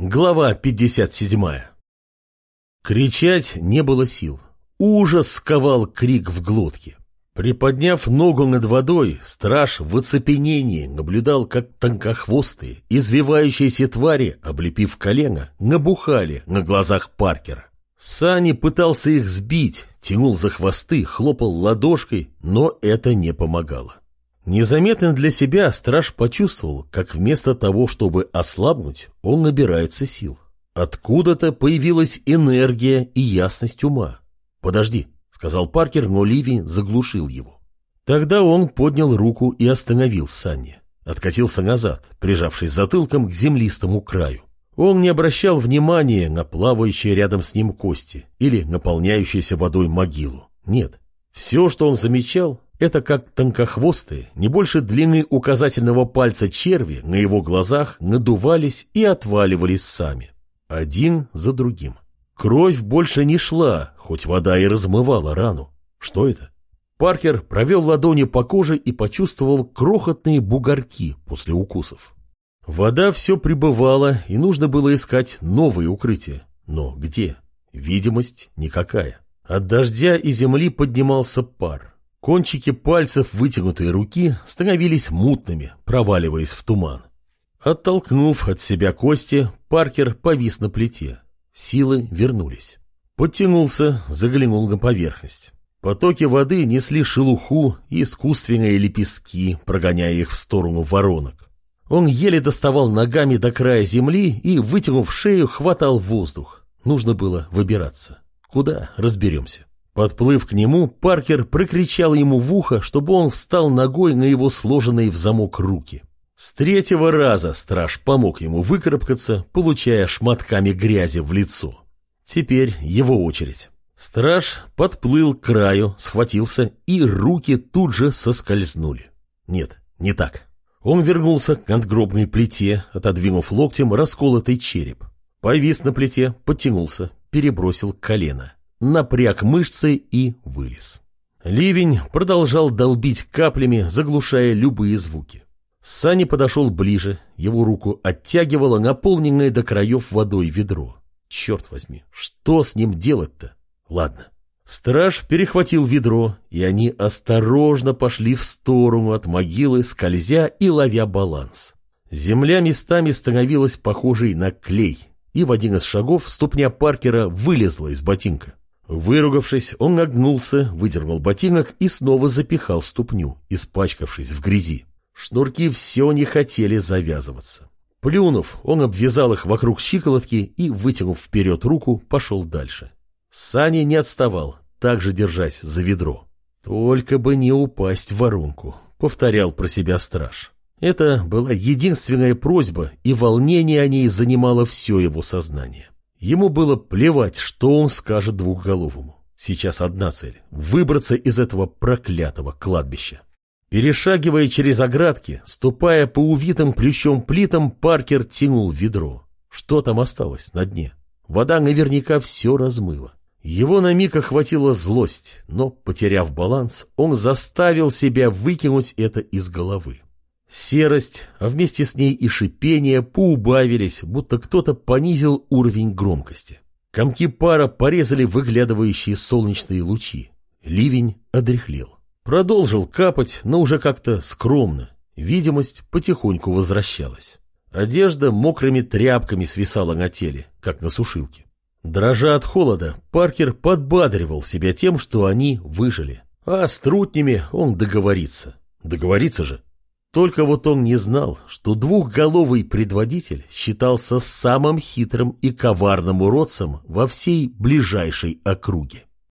Глава 57 Кричать не было сил. Ужас сковал крик в глотке. Приподняв ногу над водой, страж в оцепенении наблюдал, как тонкохвостые, извивающиеся твари, облепив колено, набухали на глазах Паркера. Сани пытался их сбить, тянул за хвосты, хлопал ладошкой, но это не помогало. Незаметно для себя страж почувствовал, как вместо того, чтобы ослабнуть, он набирается сил. Откуда-то появилась энергия и ясность ума. «Подожди», — сказал Паркер, но Ливи заглушил его. Тогда он поднял руку и остановил Санни. Откатился назад, прижавшись затылком к землистому краю. Он не обращал внимания на плавающие рядом с ним кости или наполняющуюся водой могилу. Нет, все, что он замечал, это как тонкохвостые, не больше длины указательного пальца черви на его глазах надувались и отваливались сами. Один за другим. Кровь больше не шла, хоть вода и размывала рану. Что это? Паркер провел ладонью по коже и почувствовал крохотные бугорки после укусов. Вода все прибывала, и нужно было искать новые укрытия. Но где? Видимость никакая. От дождя и земли поднимался пар. Кончики пальцев вытянутой руки становились мутными, проваливаясь в туман. Оттолкнув от себя кости, Паркер повис на плите. Силы вернулись. Подтянулся, заглянул на поверхность. Потоки воды несли шелуху и искусственные лепестки, прогоняя их в сторону воронок. Он еле доставал ногами до края земли и, вытянув шею, хватал воздух. Нужно было выбираться. Куда? Разберемся. Подплыв к нему, Паркер прокричал ему в ухо, чтобы он встал ногой на его сложенные в замок руки. С третьего раза страж помог ему выкарабкаться, получая шматками грязи в лицо. Теперь его очередь. Страж подплыл к краю, схватился, и руки тут же соскользнули. Нет, не так. Он вернулся к надгробной плите, отодвинув локтем расколотый череп. Повис на плите, подтянулся, перебросил колено напряг мышцы и вылез. Ливень продолжал долбить каплями, заглушая любые звуки. Сани подошел ближе, его руку оттягивало наполненное до краев водой ведро. Черт возьми, что с ним делать-то? Ладно. Страж перехватил ведро, и они осторожно пошли в сторону от могилы, скользя и ловя баланс. Земля местами становилась похожей на клей, и в один из шагов ступня Паркера вылезла из ботинка. Выругавшись, он нагнулся, выдернул ботинок и снова запихал ступню, испачкавшись в грязи. Шнурки все не хотели завязываться. Плюнув, он обвязал их вокруг щиколотки и, вытянув вперед руку, пошел дальше. Саня не отставал, также держась за ведро. «Только бы не упасть в воронку», — повторял про себя страж. Это была единственная просьба, и волнение о ней занимало все его сознание. Ему было плевать, что он скажет двухголовому. Сейчас одна цель — выбраться из этого проклятого кладбища. Перешагивая через оградки, ступая по увитым плющом плитам, Паркер тянул ведро. Что там осталось на дне? Вода наверняка все размыла. Его на миг охватила злость, но, потеряв баланс, он заставил себя выкинуть это из головы. Серость, а вместе с ней и шипение поубавились, будто кто-то понизил уровень громкости. Комки пара порезали выглядывающие солнечные лучи. Ливень одряхлел. Продолжил капать, но уже как-то скромно. Видимость потихоньку возвращалась. Одежда мокрыми тряпками свисала на теле, как на сушилке. Дрожа от холода, Паркер подбадривал себя тем, что они выжили. А с трутнями он договорится. Договорится же. Только вот он не знал, что двухголовый предводитель считался самым хитрым и коварным уродцем во всей ближайшей округе.